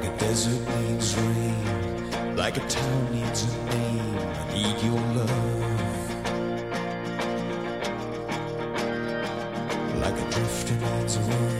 Like a desert needs rain, like a town needs a name. I need your love. Like a drifter needs a wind.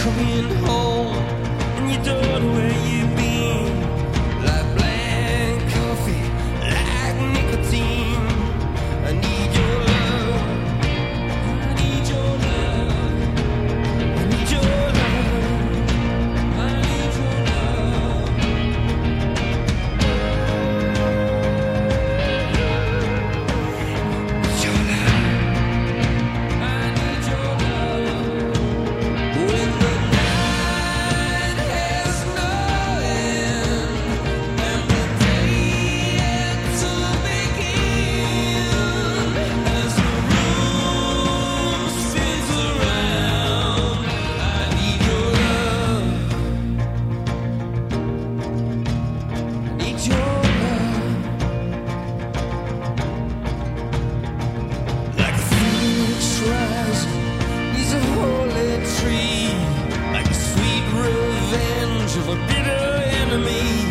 coming home, and you don't know where you've been. of a bitter enemy.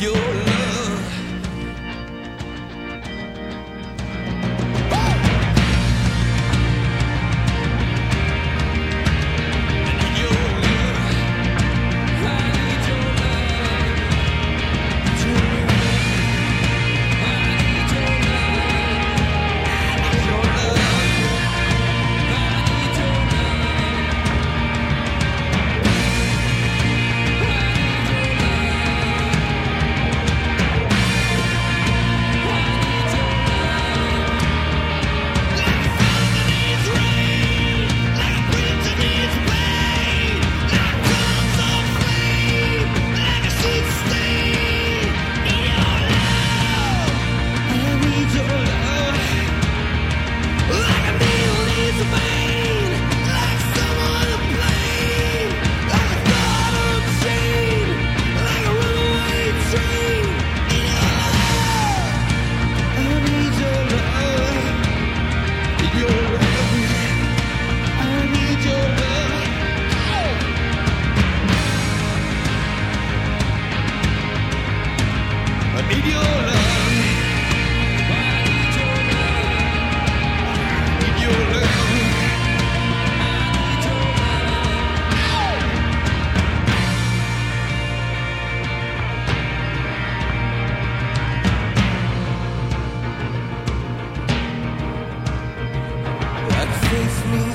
you're